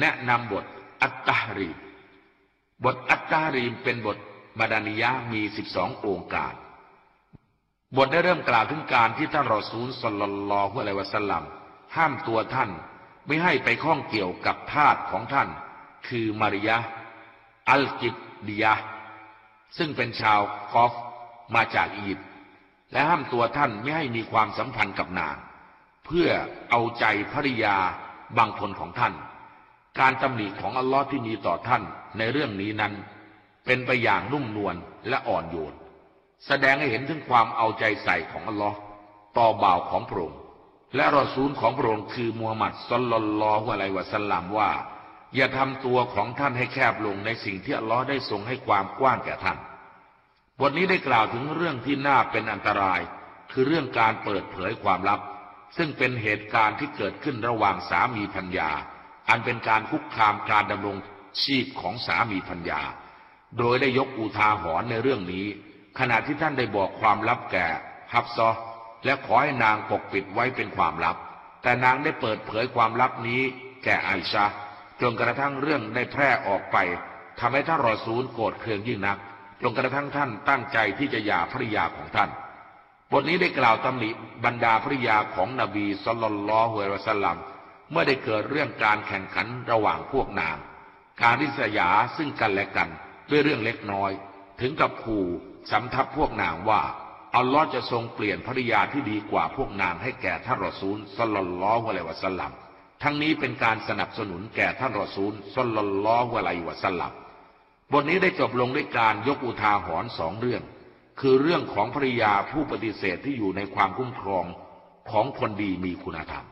แนะนำบทอัตตะห์รีมบทอัตตะห์รีมเป็นบทมะดะนียะฮ์มีสิบสองโองการ บทได้เริ่มกล่าวถึงการที่ท่านรอซูล ศ็อลลัลลอฮุอะลัยฮิวะซัลลัมห้ามตัวท่านไม่ให้ไปข้องเกี่ยวกับทาสของท่าน คือมาริยะอัลกิบดียะซึ่งเป็นชาวคอปต์มาจากอียิปต์และห้ามตัวท่านไม่ให้มีความสัมพันธ์กับนาง เพื่อเอาใจภริยาบางคนของท่าน การตำหนิของอัลลอฮ์ที่มีต่อท่านในเรื่องนี้นั้น เป็นไปอย่างนุ่มนวลและอ่อนโยน แสดงให้เห็นถึงความเอาใจใส่ของอัลลอฮ์ต่อบ่าวของพระองค์และรอซูลของพระองค์คือมูฮัมหมัดสลลัลลอฮุอะลัยวะสัลลัมว่า อย่าทำตัวของท่านให้แคบลงในสิ่งที่อัลลอฮ์ได้ทรงให้ความกว้างแก่ท่านบทนี้ได้กล่าวถึงเรื่องที่น่าเป็นอันตราย คือเรื่องการเปิดเผยความลับ ซึ่งเป็นเหตุการณ์ที่เกิดขึ้นระหว่างสามีพัญญา อันเป็นการคุกคามการดำรงชีพของสามีพัญญา โดยได้ยกอุทาหรณ์ในเรื่องนี้ ขณะที่ท่านได้บอกความลับแก่ฮับซอและขอให้นางปกปิดไว้เป็นความลับ แต่นางได้เปิดเผยความลับนี้แก่ไอชาจนกระทั่งเรื่องได้แพร่ออกไปทำให้ท่านรอซูลโกรธเคืองยิ่งนัก จนกระทั่งท่านตั้งใจที่จะหย่าภริยาของท่าน บทนี้ได้กล่าวตำหนิบรรดาภริยาของนบีสุลต่านละฮ์ฮุวะสัลลัม เมื่อได้เกิดเรื่องการแข่งขันระหว่างพวกนาง การริษยาซึ่งกันและกันด้วยเรื่องเล็กน้อย ถึงกับขู่สำทับพวกนางว่า อัลลอฮ์จะทรงเปลี่ยนภริยาที่ดีกว่าพวกนางให้แก่ท่านรอซูลสลลัลลอฮุอะลัยวะสัลลัมทั้งนี้เป็นการสนับสนุนแก่ท่านรอซูลสลลัลลอฮุอะลัยวะสัลลัมบทนี้ได้จบลงด้วยการยกอุทาหรณ์สองเรื่อง คือเรื่องของภริยาผู้ปฏิเสธที่อยู่ในความคุ้มครองของคนดีมีคุณธรรม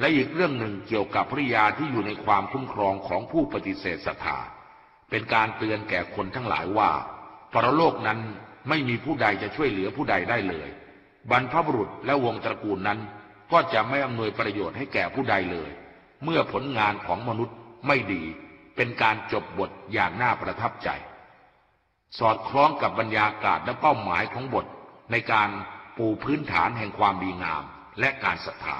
และอีกเรื่องหนึ่งเกี่ยวกับภริยาที่อยู่ในความคุ้มครองของผู้ปฏิเสธศรัทธาเป็นการเตือนแก่คนทั้งหลายว่าปรโลกนั้นไม่มีผู้ใดจะช่วยเหลือผู้ใดได้เลย บรรพบุรุษและวงตระกูลนั้น ก็จะไม่อำนวยประโยชน์ให้แก่ผู้ใดเลย เมื่อผลงานของมนุษย์ไม่ดี เป็นการจบบทอย่างน่าประทับใจ สอดคล้องกับบรรยากาศและเป้าหมายของบท ในการปูพื้นฐานแห่งความดีงามและการศรัทธา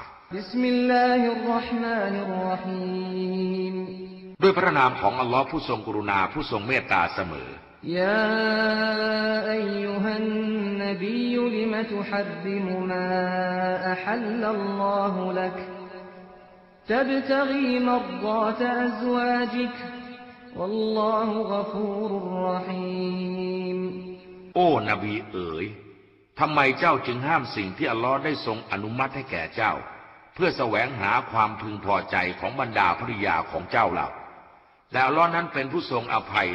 ด้วยพระนามของอัลลอฮ์ผู้ทรงกรุณาผู้ทรงเมตตาเสมอ يا أيها النبي لم تحرم ما أحل الله لك تبتغي مرضات أزواجك والله غفور رحيم โอ้นบีเอ๋ยทำไมเจ้าจึงห้ามสิ่งที่อัลลอฮ์ได้ทรงอนุมัติให้แก่เจ้า เพื่อแสวงหาความพึงพอใจของบรรดาภริยาของเจ้าเล่าและอัลลอฮ์นั้นเป็นผู้ทรงอภัย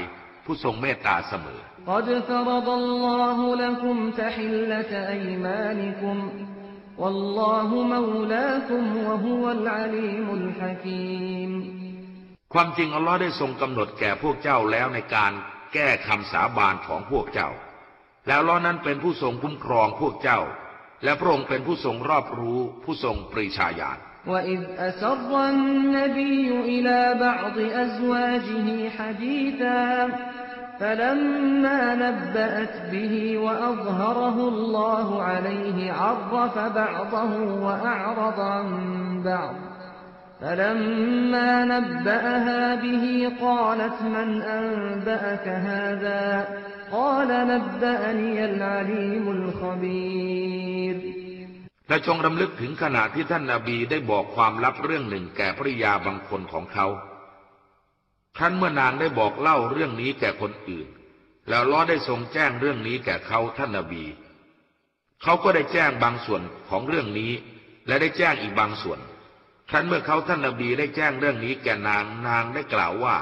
ผู้ทรงเมตตาเสมอ قد فرض الله لكم تحلة أيمانكم والله مولاكم وهو العليم الحكيم ความจริงอัลลอฮ์ได้ทรงกำหนดแก่พวกเจ้าแล้วในการแก้คำสาบานของพวกเจ้า แล้วล้อนั้นเป็นผู้ทรงคุ้มครองพวกเจ้า และพระองค์เป็นผู้ทรงรอบรู้ผู้ทรงปริชาญาณ وإذ أسر النبي إلى بعض أزواجه حديثا فلما نبأت به وأظهره الله عليه عرف بعضه وأعرض عن بعض فلما نبأها به قالت من أنبأك هذا قال نبأني العليم الخبير และจงรำลึกถึงขณะที่ท่านนาบีได้บอกความลับเรื่องหนึ่งแก่ภริยาบางคนของเขาครั้นเมื่อนางได้บอกเล่าเรื่องนี้แก่คนอื่น แล้วล้อได้ทรงแจ้งเรื่องนี้แก่เขาท่านนาบี เขาก็ได้แจ้งบางส่วนของเรื่องนี้ และได้แจ้งอีกบางส่วน ครั้นเมื่อเขาท่านนบีได้แจ้งเรื่องนี้แก่นางนางได้กล่าวว่า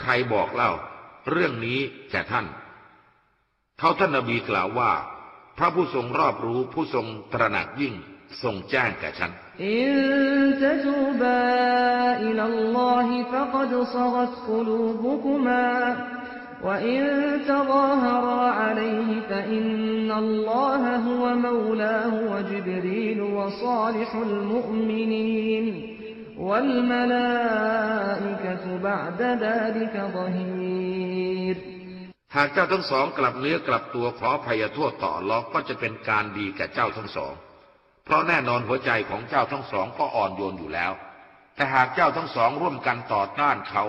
ใครบอกเล่า เรื่องนี้แก่ท่าน เขาท่านนบีกล่าวว่า พระผู้ทรงรอบรู้ผู้ทรงตระหนักยิ่งทรงแจ้งแก่ฉัน إن หากเจ้าทั้งสองกลับเนื้อกลับตัวขอภัยโทษต่อลอกก็จะเป็นการดีแก่เจ้าทั้งสอง เพราะแน่นอนหัวใจของเจ้าทั้งสองก็อ่อนโยนอยู่แล้ว แต่หากเจ้าทั้งสองร่วมกันต่อต้านเขา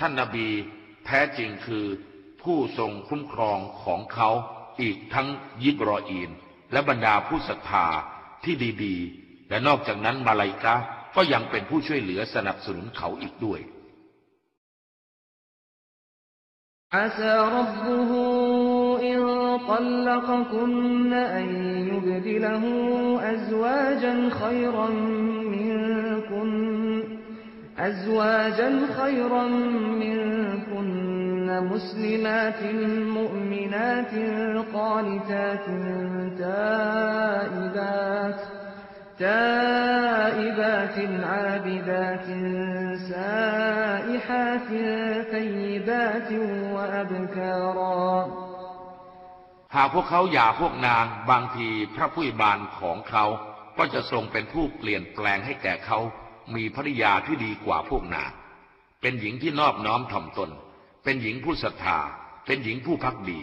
ท่านนาบีแท้จริงคือผู้ทรงคุ้มครองของเขาอีกทั้งยิบรออีน และบรรดาผู้ศรัทธาที่ดี ๆ และนอกจากนั้นมาลายกา ก็ยังเป็นผู้ช่วยเหลือสนับสนุนเขาอีกด้วย عسى ربه إن طلقكن أن يبدله أزواجا خيرا منكن أزواجا خيرا منكن مسلمات مؤمنات قانتات تائبات تائبات عابدات سائحات ثيبات وأبكارا หากพวกเขาหย่าพวกนางบางทีพระผู้บานของเขาก็จะทรงเป็นผู้เปลี่ยนแปลงให้แก่เขามีภริยาที่ดีกว่าพวกนาง เป็นหญิงที่นอบน้อมถ่อมตน เป็นหญิงผู้ศรัทธา เป็นหญิงผู้พักดี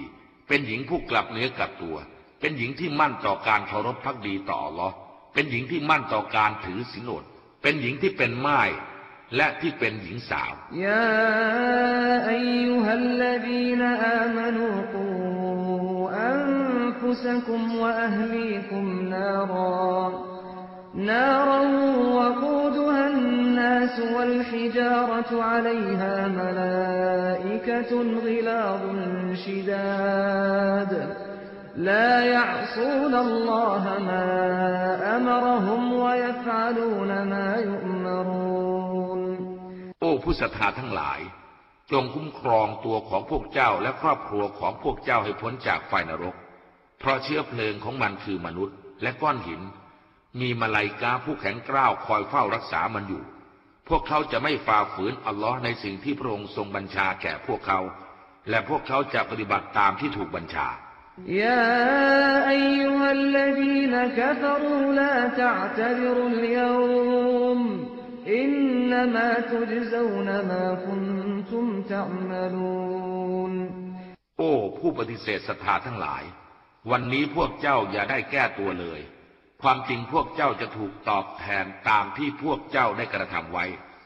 เป็นหญิงผู้กลับเนื้อกลับตัว เป็นหญิงที่มั่นต่อการเคารพพักดีต่ออัลลอฮ์เป็นหญิงที่มั่นต่อการถือศีลอด เป็นหญิงที่เป็นไม้และที่เป็นหญิงสาวยาอายุฮัลลดีนอามานูกูอันฟุสกุมวะอัฮลีกุมนารอนารวะกูดุฮันนัสวัลฮิจาระตุอะลัยฮามลาอิกะตุนกิลาดุนชิดาด لا يعصون الله ما أمرهم ويفعلون ما يؤمرون โอ้ผู้ศรัทธาทั้งหลาย จงคุ้มครองตัวของพวกเจ้าและครอบครัวของพวกเจ้าให้พ้นจากไฟนรก เพราะเชื้อเพลิงของมันคือมนุษย์ และก้อนหิน มีมาลายกาผู้แข็งกร้าวคอยเฝ้ารักษามันอยู่ พวกเขาจะไม่ฝ่าฝืนอัลลอฮ์ในสิ่งที่พระองค์ทรงบัญชาแก่พวกเขา และพวกเขาจะปฏิบัติตามที่ถูกบัญชา يا أيها الذين كفروا لا تعتذروا اليوم إنما تجزون ما كنتم تعملون โอ้ ผู้ปฏิเสธศรัทธาทั้งหลาย วันนี้พวกเจ้าอย่าได้แก้ตัวเลย ความจริงพวกเจ้าจะถูกตอบแทนตามที่พวกเจ้าได้กระทำไว้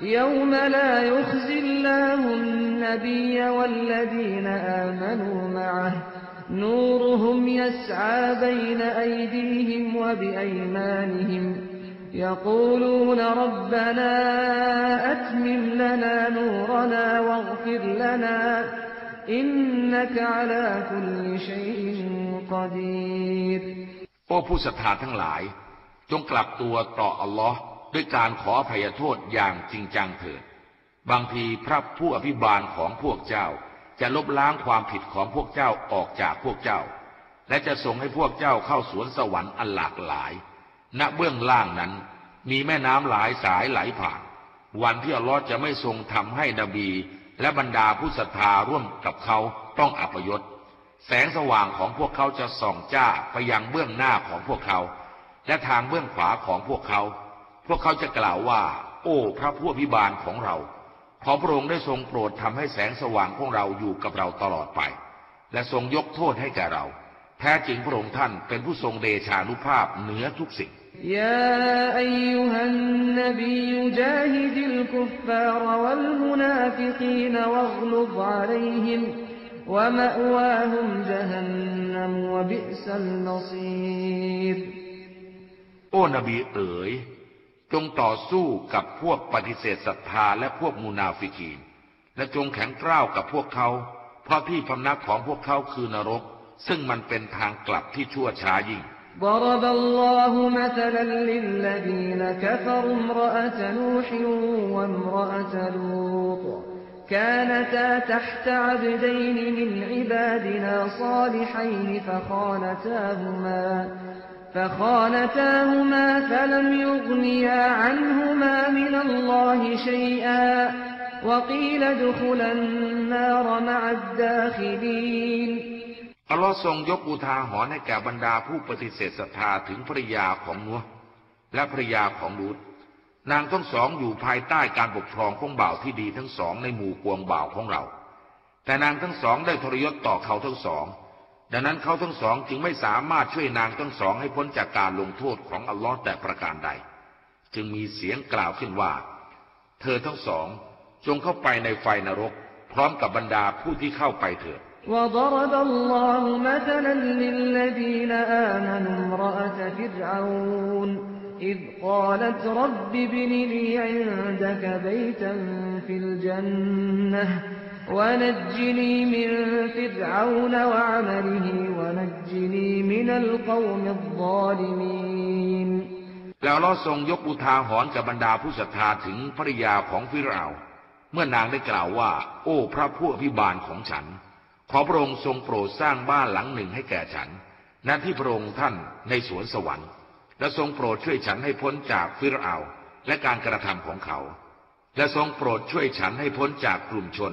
يوم لا يخزي الله النبي والذين آمنوا معه نورهم يسعى بين أيديهم وبأيمانهم يقولون ربنا أتمم لنا نورنا واغفر لنا إنك على كل شيء قدير โอ้ผู้ศรัทธาทั้งหลาย จงกลับตัวต่ออัลลอฮ์ ด้วยการขออภัยโทษอย่างจริงจังเถิด บางทีพระผู้อภิบาลของพวกเจ้า จะลบล้างความผิดของพวกเจ้าออกจากพวกเจ้า และจะส่งให้พวกเจ้าเข้าสวนสวรรค์อันหลากหลาย ณเบื้องล่างนั้นมีแม่น้ำหลายสายไหลผ่าน วันที่อัลลอฮ์จะไม่ทรงทำให้นบี และบรรดาผู้ศรัทธาร่วมกับเขาต้องอัปยศแสงสว่างของพวกเขาจะส่องจ้าไปยังเบื้องหน้าของพวกเขา และทางเบื้องขวาของพวกเขา พวกเขาจะกล่าวว่า โอ้ พระผู้อภิบาลของเรา ขอพระองค์ได้ทรงโปรดทำให้แสงสว่างของเราอยู่กับเราตลอดไป และทรงยกโทษให้แก่เรา แท้จริงพระองค์ท่านเป็นผู้ทรงเดชานุภาพเหนือทุกสิ่ง يا أيها النبي جاهد الكفار والمنافقين واغلظ عليهم ومأواهم جهنم وبئس المصير โอ้ นบีเอ๋ย จงต่อสู้กับพวกปฏิเสธศรัทธาและพวกมูนาฟิกีน และจงแข็งกร้าวกับพวกเขา เพราะที่พำนักของพวกเขาคือนรก ซึ่งมันเป็นทางกลับที่ชั่วช้ายิ่ง ضرب الله مثلا للذين كفروا امرأة نوح وامرأة لوط كانتا تحت عبدين من عبادنا صالحين فخانتاهما فخانتاهما فلم يغنيا عنهما من الله شيئا وقيل ادخلا النار مع الداخلين อัลลอฮ์ทรงยกอุทาหรณ์ให้แก่บรรดาผู้ปฏิเสธศรัทธาถึงภรรยาของนัวห์และภรรยาของลูตนางทั้งสองอยู่ภายใต้การปกครองของบ่าวที่ดีทั้งสองในหมู่กวงบ่าวของเรา แต่นางทั้งสองได้ทรยศต่อเขาทั้งสอง ดังนั้นเขาทั้งสองจึงไม่สามารถช่วยนางทั้งสองให้พ้นจากการลงโทษของอัลลอฮ์แต่ประการใด จึงมีเสียงกล่าวขึ้นว่า เธอทั้งสองจงเข้าไปในไฟนรก พร้อมกับบรรดาผู้ที่เข้าไปเถิด وضرب الله مثلا للذين آمنوا امرأة فرعون إذ قالت رب ابن لي عندك بيتا في الجنة ونجني من فرعون وعمله ونجني من القوم الظالمين แล้วเราทรงยกอุทาหรณ์กับบรรดาผู้ศรัทธาถึงภริยาของฟิรเอาน์เมื่อนางได้กล่าวว่า โอ้พระผู้อภิบาลของฉัน ขอพระองค์ทรงโปรดสร้างบ้านหลังหนึ่งให้แก่ฉันณที่พระองค์ท่านในสวนสวรรค์ และทรงโปรดช่วยฉันให้พ้นจากฟิรเอาน์และการกระทำของเขา และทรงโปรดช่วยฉันให้พ้นจากกลุ่มชน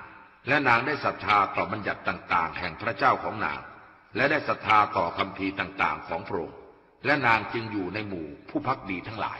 และนางได้ศรัทธาต่อบัญญัติต่าง ๆ แห่งพระเจ้าของนาง และได้ศรัทธาต่อคำพีต่าง ๆ ของพระองค์ และนางจึงอยู่ในหมู่ผู้พักดีทั้งหลาย